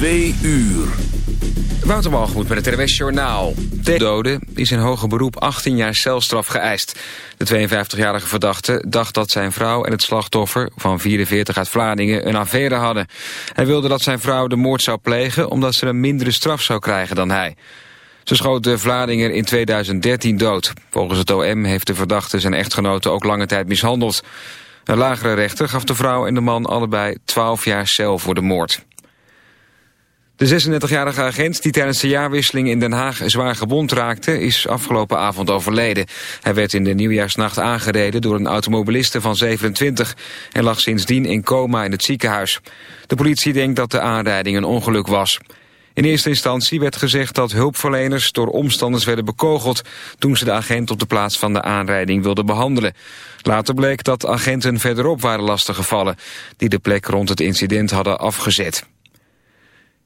2 uur. Wouter met het RWS Journaal. De dode is in hoger beroep 18 jaar celstraf geëist. De 52-jarige verdachte dacht dat zijn vrouw en het slachtoffer... van 44 uit Vlaardingen een affaire hadden. Hij wilde dat zijn vrouw de moord zou plegen... omdat ze een mindere straf zou krijgen dan hij. Ze schoot de Vlaardinger in 2013 dood. Volgens het OM heeft de verdachte zijn echtgenote ook lange tijd mishandeld. Een lagere rechter gaf de vrouw en de man allebei 12 jaar cel voor de moord. De 36-jarige agent die tijdens de jaarwisseling in Den Haag zwaar gewond raakte... is afgelopen avond overleden. Hij werd in de nieuwjaarsnacht aangereden door een automobiliste van 27... en lag sindsdien in coma in het ziekenhuis. De politie denkt dat de aanrijding een ongeluk was. In eerste instantie werd gezegd dat hulpverleners door omstanders werden bekogeld... toen ze de agent op de plaats van de aanrijding wilden behandelen. Later bleek dat agenten verderop waren lastiggevallen... die de plek rond het incident hadden afgezet.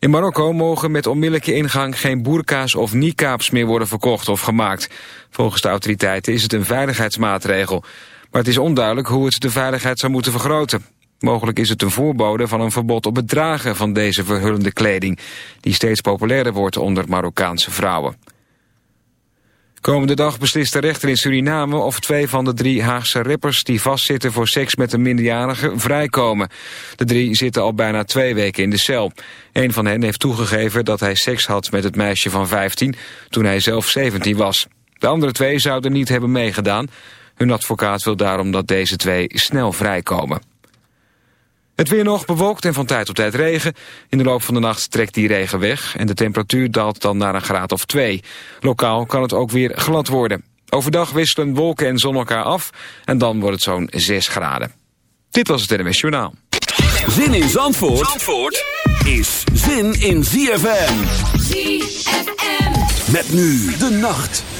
In Marokko mogen met onmiddellijke ingang geen boerka's of niqabs meer worden verkocht of gemaakt. Volgens de autoriteiten is het een veiligheidsmaatregel. Maar het is onduidelijk hoe het de veiligheid zou moeten vergroten. Mogelijk is het een voorbode van een verbod op het dragen van deze verhullende kleding... die steeds populairder wordt onder Marokkaanse vrouwen. Komende dag beslist de rechter in Suriname of twee van de drie Haagse rappers die vastzitten voor seks met een minderjarige vrijkomen. De drie zitten al bijna twee weken in de cel. Een van hen heeft toegegeven dat hij seks had met het meisje van 15 toen hij zelf 17 was. De andere twee zouden niet hebben meegedaan. Hun advocaat wil daarom dat deze twee snel vrijkomen. Het weer nog bewolkt en van tijd tot tijd regen. In de loop van de nacht trekt die regen weg en de temperatuur daalt dan naar een graad of 2. Lokaal kan het ook weer glad worden. Overdag wisselen wolken en zon elkaar af en dan wordt het zo'n 6 graden. Dit was het NMS Journaal. Zin in Zandvoort, Zandvoort is zin in ZFM. ZFM. Met nu de nacht.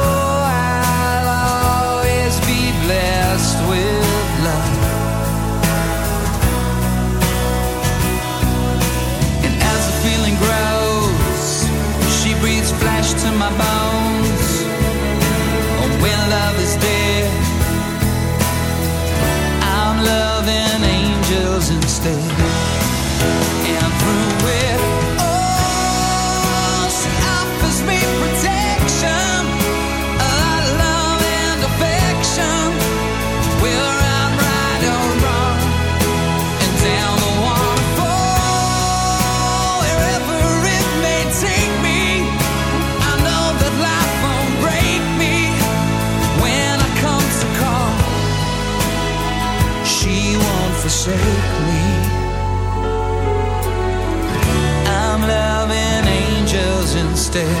usted instead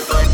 before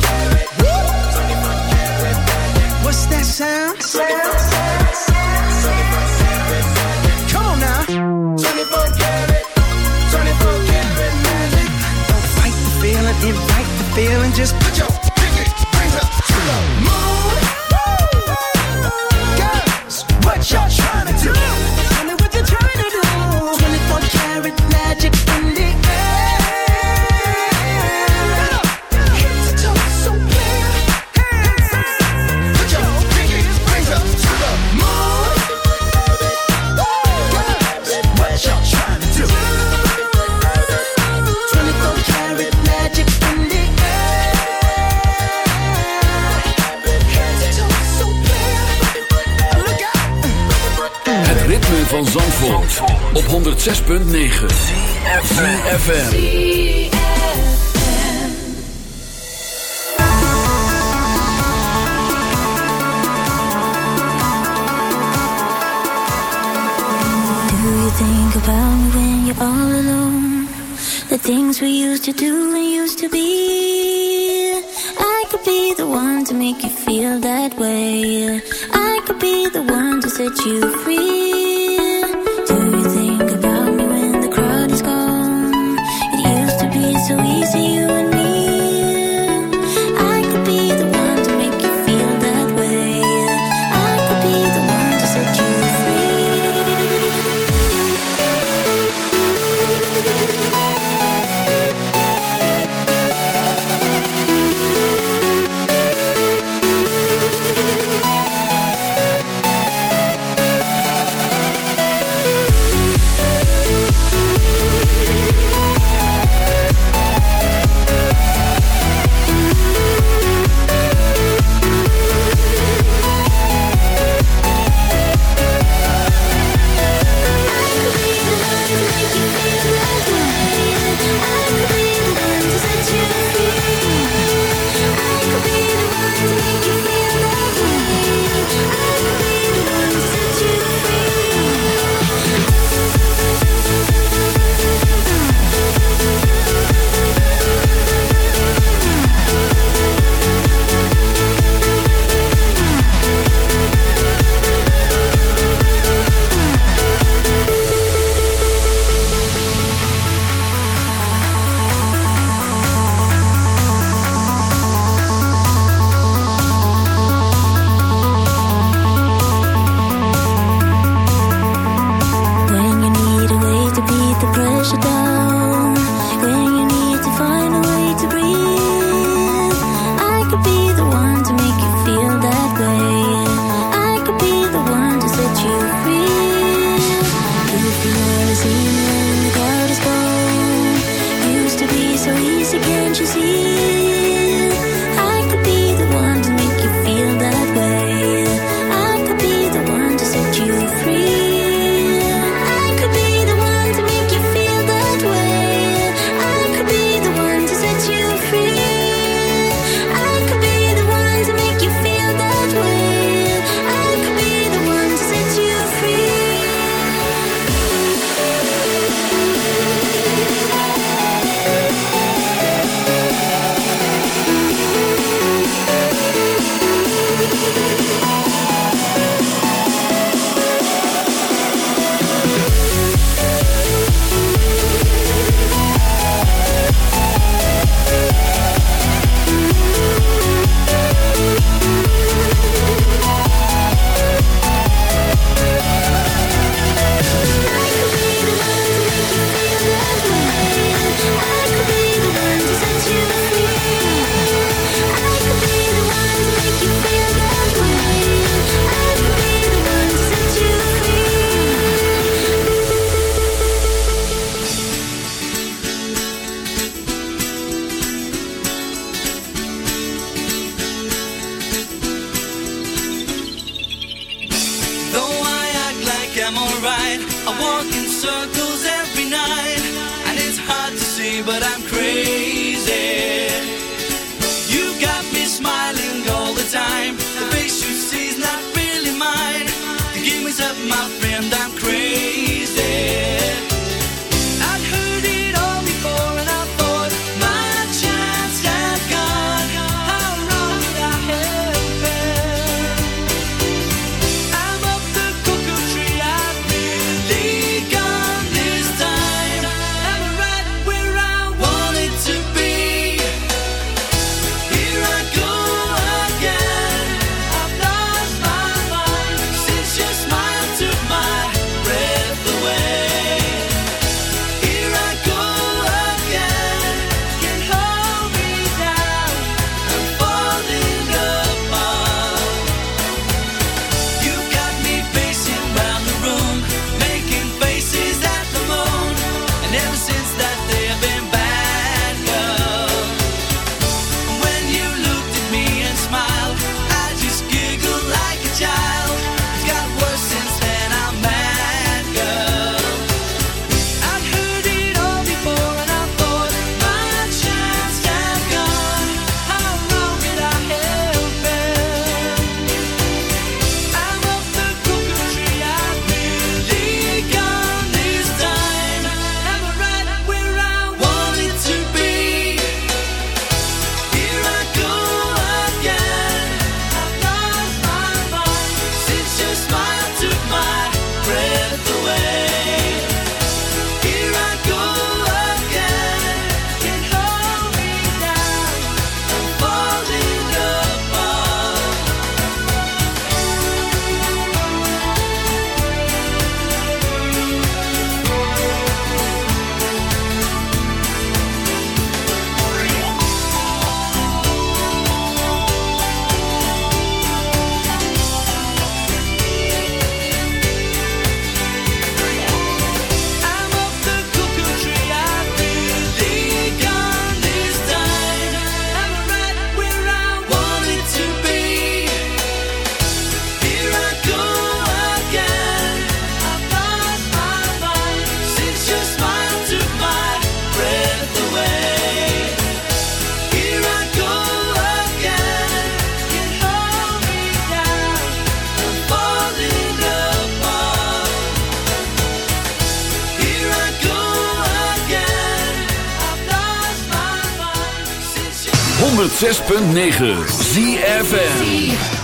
106.9 ZFN